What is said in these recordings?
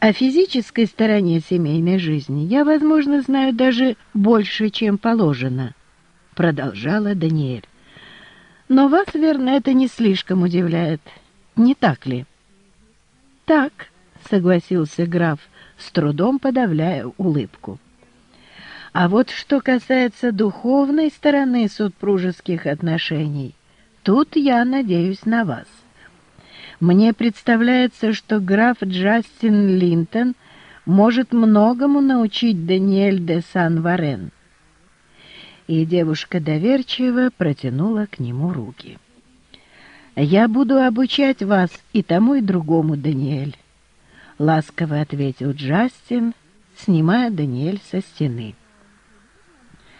О физической стороне семейной жизни я, возможно, знаю даже больше, чем положено, продолжала Даниэль. Но вас, верно, это не слишком удивляет, не так ли? Так, согласился граф, с трудом подавляя улыбку. А вот что касается духовной стороны супружеских отношений, тут я надеюсь на вас. Мне представляется, что граф Джастин Линтон может многому научить Даниэль де Сан-Варен. И девушка доверчиво протянула к нему руки. «Я буду обучать вас и тому, и другому, Даниэль», — ласково ответил Джастин, снимая Даниэль со стены.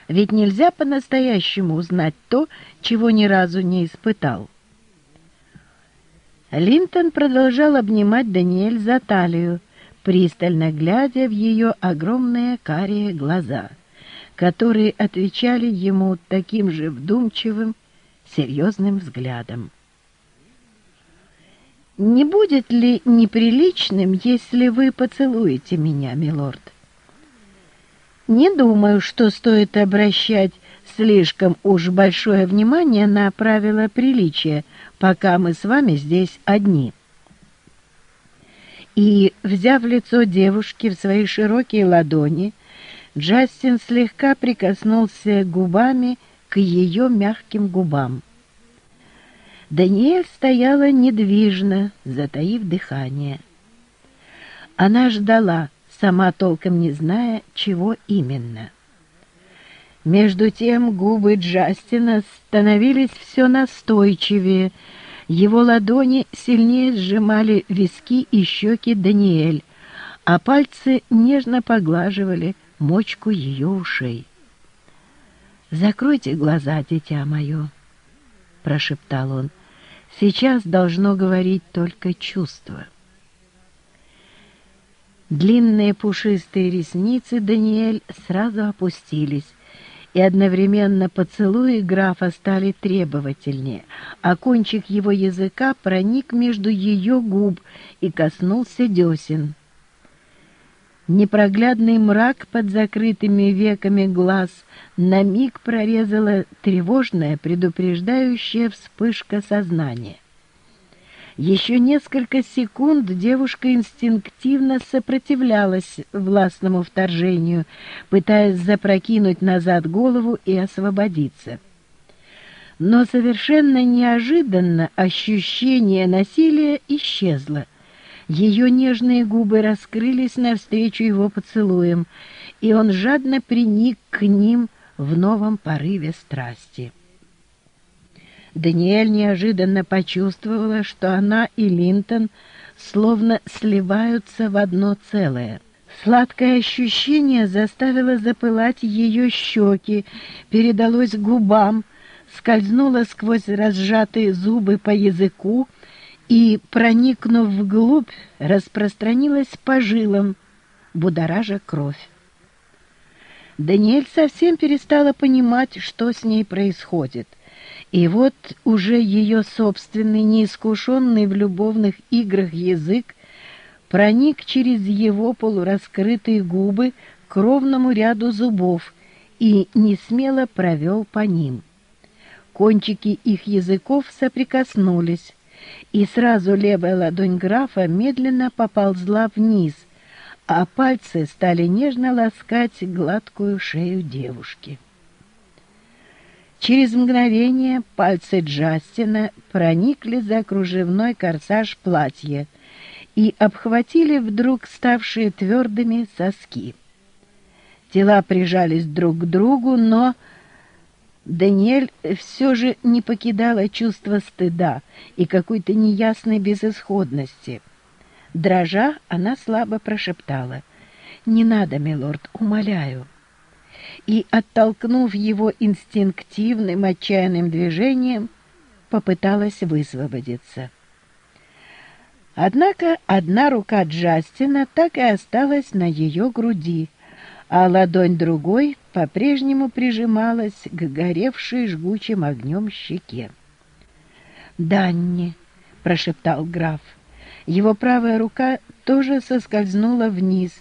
Ведь нельзя по-настоящему узнать то, чего ни разу не испытал. Линтон продолжал обнимать Даниэль за талию, пристально глядя в ее огромные карие глаза, которые отвечали ему таким же вдумчивым, серьезным взглядом. «Не будет ли неприличным, если вы поцелуете меня, милорд?» Не думаю, что стоит обращать слишком уж большое внимание на правила приличия, пока мы с вами здесь одни. И, взяв лицо девушки в свои широкие ладони, Джастин слегка прикоснулся губами к ее мягким губам. Даниэль стояла недвижно, затаив дыхание. Она ждала, сама толком не зная, чего именно. Между тем губы Джастина становились все настойчивее, его ладони сильнее сжимали виски и щеки Даниэль, а пальцы нежно поглаживали мочку ее ушей. «Закройте глаза, дитя мое», — прошептал он, — «сейчас должно говорить только чувство». Длинные пушистые ресницы Даниэль сразу опустились, и одновременно поцелуи графа стали требовательнее, а кончик его языка проник между ее губ и коснулся десен. Непроглядный мрак под закрытыми веками глаз на миг прорезала тревожная предупреждающая вспышка сознания. Еще несколько секунд девушка инстинктивно сопротивлялась властному вторжению, пытаясь запрокинуть назад голову и освободиться. Но совершенно неожиданно ощущение насилия исчезло. Ее нежные губы раскрылись навстречу его поцелуям, и он жадно приник к ним в новом порыве страсти. Даниэль неожиданно почувствовала, что она и Линтон словно сливаются в одно целое. Сладкое ощущение заставило запылать ее щеки, передалось губам, скользнуло сквозь разжатые зубы по языку и, проникнув вглубь, распространилось по жилам, будоража кровь. Даниэль совсем перестала понимать, что с ней происходит. И вот уже ее собственный, неискушенный в любовных играх язык проник через его полураскрытые губы к ровному ряду зубов и несмело провел по ним. Кончики их языков соприкоснулись, и сразу левая ладонь графа медленно поползла вниз, а пальцы стали нежно ласкать гладкую шею девушки. Через мгновение пальцы Джастина проникли за кружевной корсаж платья и обхватили вдруг ставшие твердыми соски. Тела прижались друг к другу, но Даниэль все же не покидала чувство стыда и какой-то неясной безысходности. Дрожа, она слабо прошептала. «Не надо, милорд, умоляю» и, оттолкнув его инстинктивным отчаянным движением, попыталась высвободиться. Однако одна рука Джастина так и осталась на ее груди, а ладонь другой по-прежнему прижималась к горевшей жгучим огнем щеке. «Данни», — прошептал граф, — Его правая рука тоже соскользнула вниз,